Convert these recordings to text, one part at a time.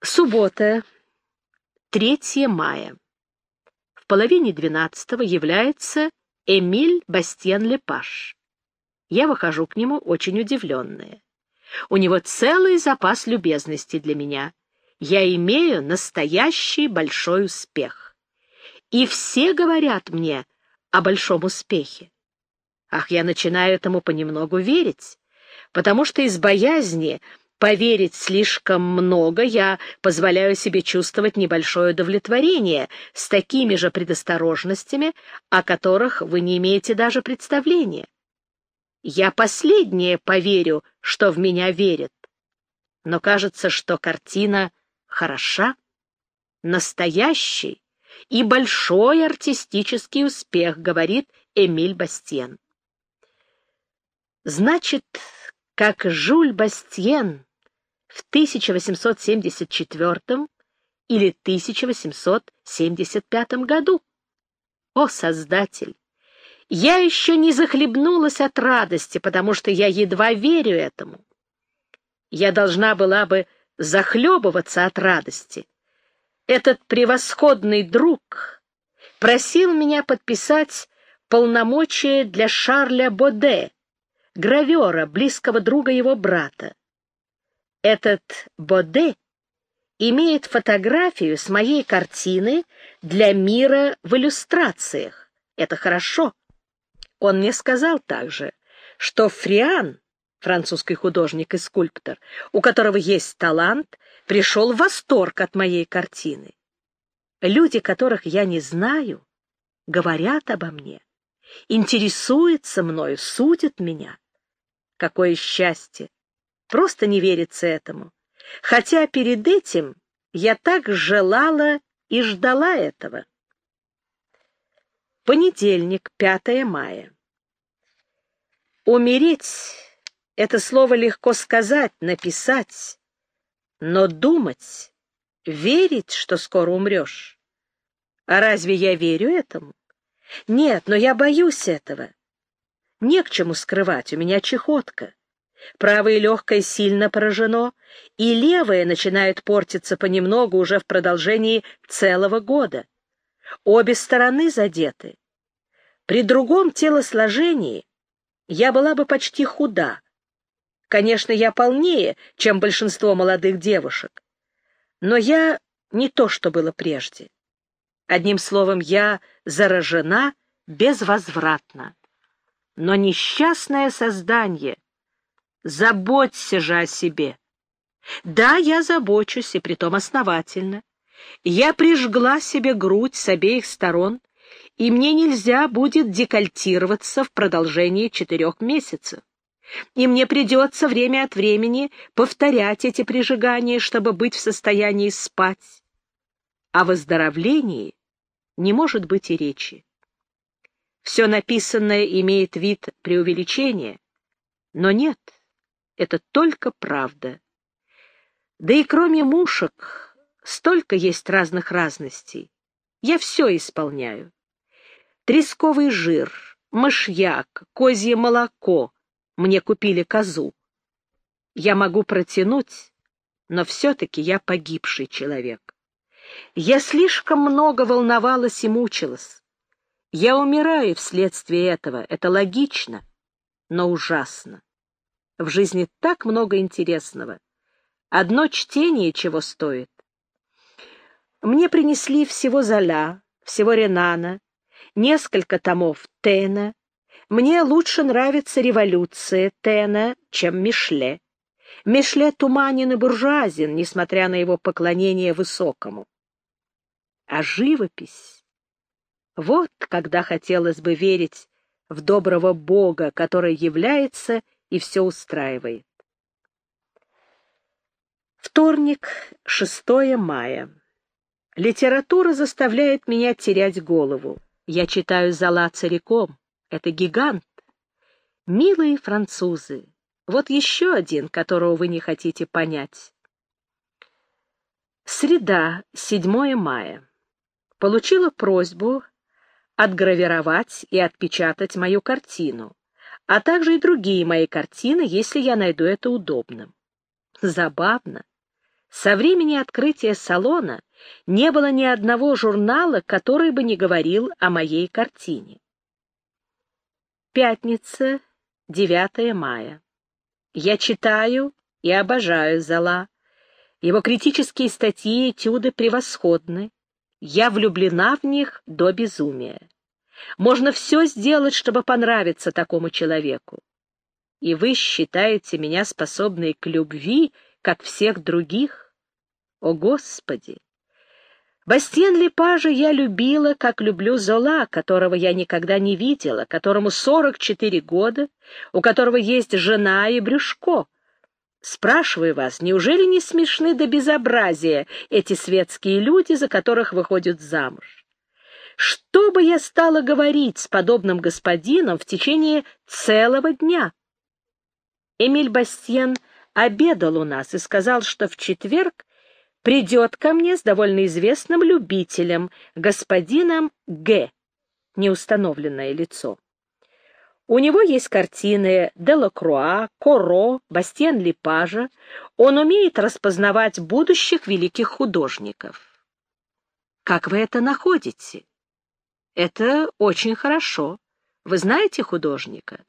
Суббота, 3 мая. В половине двенадцатого является Эмиль Бастьен-Лепаш. Я выхожу к нему очень удивленная. У него целый запас любезностей для меня. Я имею настоящий большой успех. И все говорят мне о большом успехе. Ах, я начинаю этому понемногу верить, потому что из боязни поверить слишком много, я позволяю себе чувствовать небольшое удовлетворение с такими же предосторожностями, о которых вы не имеете даже представления. Я последнее поверю, что в меня верят. Но кажется, что картина хороша, настоящий и большой артистический успех, говорит Эмиль Бастьен. Значит, как Жюль Бастьен в 1874 или 1875 году. О, Создатель! Я еще не захлебнулась от радости, потому что я едва верю этому. Я должна была бы захлебываться от радости. Этот превосходный друг просил меня подписать полномочия для Шарля Боде, гравера, близкого друга его брата. Этот Боде имеет фотографию с моей картины для мира в иллюстрациях. Это хорошо. Он мне сказал также, что Фриан, французский художник и скульптор, у которого есть талант, пришел в восторг от моей картины. Люди, которых я не знаю, говорят обо мне, интересуются мною, судят меня. Какое счастье! Просто не верится этому. Хотя перед этим я так желала и ждала этого. Понедельник, 5 мая. Умереть — это слово легко сказать, написать, но думать, верить, что скоро умрешь. А разве я верю этому? Нет, но я боюсь этого. Не к чему скрывать, у меня чехотка. Правое легкое сильно поражено, и левое начинает портиться понемногу уже в продолжении целого года. Обе стороны задеты. При другом телосложении я была бы почти худа. Конечно, я полнее, чем большинство молодых девушек. Но я не то, что было прежде. Одним словом, я заражена безвозвратно. Но несчастное создание — Заботься же о себе. Да, я забочусь, и притом основательно. Я прижгла себе грудь с обеих сторон, и мне нельзя будет декольтироваться в продолжении четырех месяцев. И мне придется время от времени повторять эти прижигания, чтобы быть в состоянии спать. О выздоровлении не может быть и речи. Все написанное имеет вид преувеличения, но нет — это только правда. Да и кроме мушек столько есть разных разностей. Я все исполняю. Тресковый жир, мышьяк, козье молоко. Мне купили козу. Я могу протянуть, но все-таки я погибший человек. Я слишком много волновалась и мучилась. Я умираю вследствие этого. Это логично, но ужасно. В жизни так много интересного. Одно чтение чего стоит. Мне принесли всего Золя, всего Ренана, несколько томов Тена. Мне лучше нравится революция Тена, чем Мишле. Мишле туманен и буржуазен, несмотря на его поклонение высокому. А живопись... Вот когда хотелось бы верить в доброго Бога, который является и все устраивает. Вторник, 6 мая. Литература заставляет меня терять голову. Я читаю Зала целиком. Это гигант. Милые французы. Вот еще один, которого вы не хотите понять. Среда, 7 мая. Получила просьбу отгравировать и отпечатать мою картину а также и другие мои картины, если я найду это удобным. Забавно. Со времени открытия салона не было ни одного журнала, который бы не говорил о моей картине. Пятница, 9 мая. Я читаю и обожаю Зала. Его критические статьи и этюды превосходны. Я влюблена в них до безумия. Можно все сделать, чтобы понравиться такому человеку. И вы считаете меня способной к любви, как всех других? О, Господи! Бастиен Лепажа я любила, как люблю Зола, которого я никогда не видела, которому 44 года, у которого есть жена и брюшко. Спрашиваю вас, неужели не смешны до безобразия эти светские люди, за которых выходят замуж? Что бы я стала говорить с подобным господином в течение целого дня? Эмиль Бастиен обедал у нас и сказал, что в четверг придет ко мне с довольно известным любителем, господином Г. Неустановленное лицо. У него есть картины Делакруа, Коро, Бастиен Липажа. Он умеет распознавать будущих великих художников. Как вы это находите? Это очень хорошо. Вы знаете художника?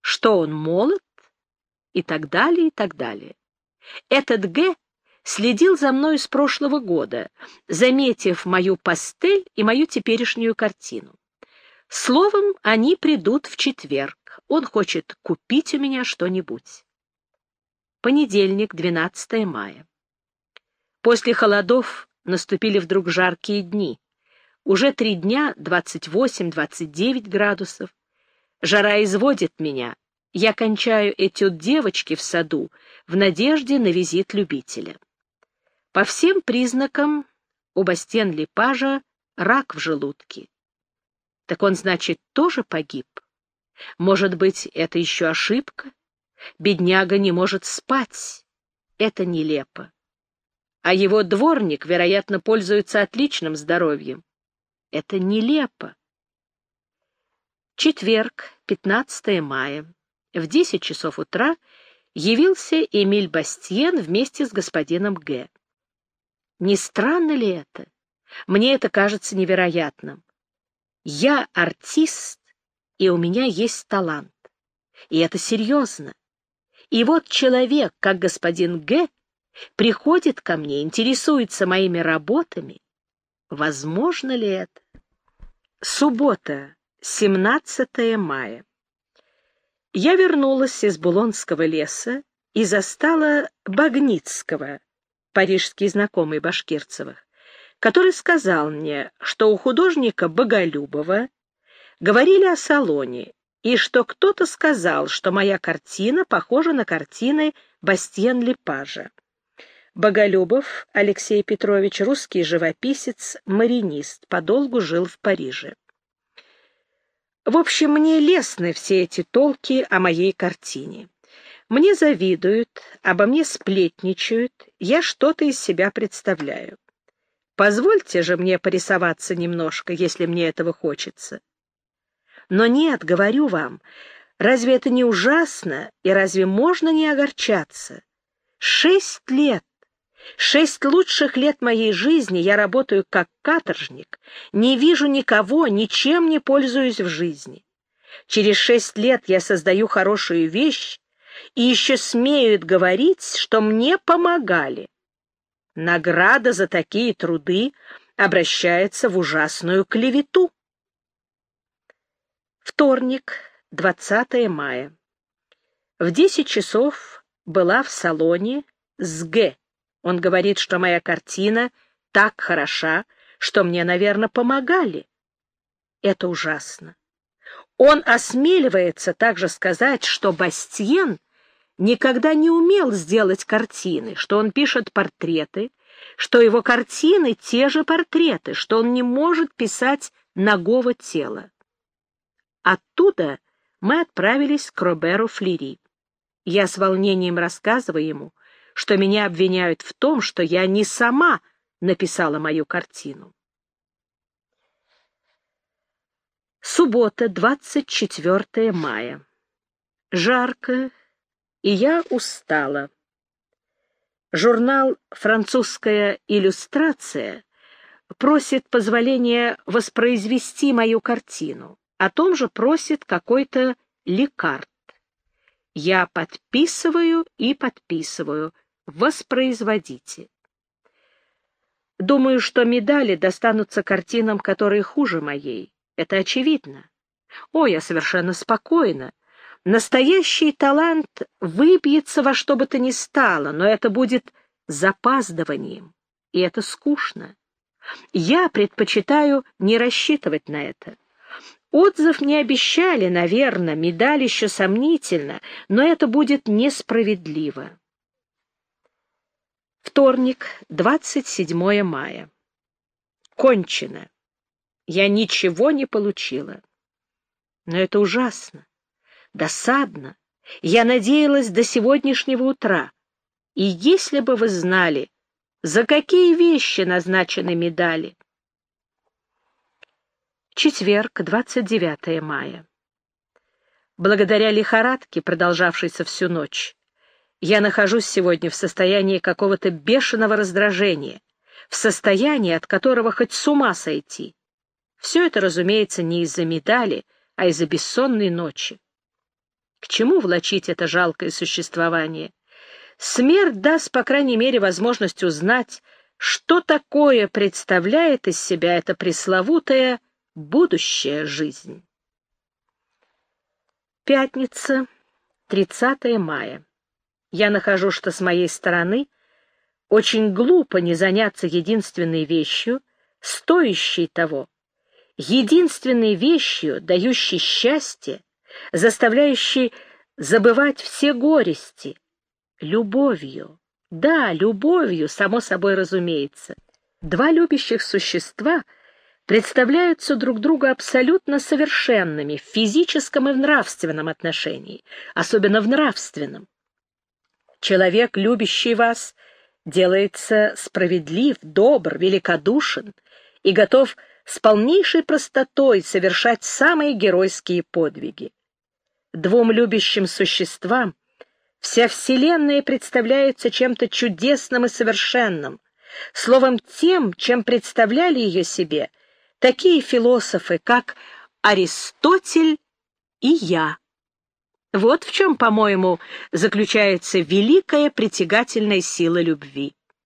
Что он молод? И так далее, и так далее. Этот Г следил за мной с прошлого года, заметив мою пастель и мою теперешнюю картину. Словом, они придут в четверг. Он хочет купить у меня что-нибудь. Понедельник, 12 мая. После холодов наступили вдруг жаркие дни. Уже три дня 28-29 градусов. Жара изводит меня. Я кончаю этюд девочки в саду в надежде на визит любителя. По всем признакам у Бастен Липажа рак в желудке. Так он, значит, тоже погиб? Может быть, это еще ошибка? Бедняга не может спать. Это нелепо. А его дворник, вероятно, пользуется отличным здоровьем. Это нелепо. Четверг, 15 мая. В 10 часов утра явился Эмиль Бастиен вместе с господином Г. Не странно ли это? Мне это кажется невероятным. Я артист, и у меня есть талант. И это серьезно. И вот человек, как господин Г., приходит ко мне, интересуется моими работами. Возможно ли это? Суббота, 17 мая. Я вернулась из Булонского леса и застала Багницкого, парижский знакомый Башкирцевых, который сказал мне, что у художника Боголюбова говорили о салоне, и что кто-то сказал, что моя картина похожа на картины Бастьен Лепажа. Боголюбов Алексей Петрович, русский живописец, маринист, подолгу жил в Париже. В общем, мне лестны все эти толки о моей картине. Мне завидуют, обо мне сплетничают, я что-то из себя представляю. Позвольте же мне порисоваться немножко, если мне этого хочется. Но нет, говорю вам, разве это не ужасно, и разве можно не огорчаться? Шесть лет, шесть лучших лет моей жизни я работаю как каторжник, не вижу никого, ничем не пользуюсь в жизни. Через шесть лет я создаю хорошую вещь, и еще смеют говорить, что мне помогали. Награда за такие труды обращается в ужасную клевету. Вторник, 20 мая. В 10 часов была в салоне с Г. Он говорит, что моя картина так хороша, что мне, наверное, помогали. Это ужасно. Он осмеливается также сказать, что Бастиен никогда не умел сделать картины, что он пишет портреты, что его картины — те же портреты, что он не может писать ногого тела. Оттуда мы отправились к Роберу Флери. Я с волнением рассказываю ему, что меня обвиняют в том, что я не сама написала мою картину. Суббота, 24 мая. Жарко, и я устала. Журнал «Французская иллюстрация» просит позволения воспроизвести мою картину. О том же просит какой-то лекарт. Я подписываю и подписываю. Воспроизводите. Думаю, что медали достанутся картинам, которые хуже моей. Это очевидно. О, я совершенно спокойна. Настоящий талант выбьется во что бы то ни стало, но это будет запаздыванием, и это скучно. Я предпочитаю не рассчитывать на это. Отзыв не обещали, наверное, медаль еще сомнительно, но это будет несправедливо. Вторник, 27 мая. Кончено. Я ничего не получила. Но это ужасно, досадно. Я надеялась до сегодняшнего утра. И если бы вы знали, за какие вещи назначены медали. Четверг, 29 мая. Благодаря лихорадке, продолжавшейся всю ночь, я нахожусь сегодня в состоянии какого-то бешеного раздражения, в состоянии, от которого хоть с ума сойти. Все это, разумеется, не из-за медали, а из-за бессонной ночи. К чему влачить это жалкое существование? Смерть даст, по крайней мере, возможность узнать, что такое представляет из себя эта пресловутая будущая жизнь. Пятница, 30 мая. Я нахожу, что с моей стороны очень глупо не заняться единственной вещью, стоящей того, единственной вещью, дающей счастье, заставляющей забывать все горести, любовью. Да, любовью, само собой разумеется. Два любящих существа представляются друг другу абсолютно совершенными в физическом и в нравственном отношении, особенно в нравственном. Человек, любящий вас, делается справедлив, добр, великодушен и готов с полнейшей простотой совершать самые геройские подвиги. Двум любящим существам вся Вселенная представляется чем-то чудесным и совершенным, словом, тем, чем представляли ее себе такие философы, как Аристотель и я. Вот в чем, по-моему, заключается великая притягательная сила любви.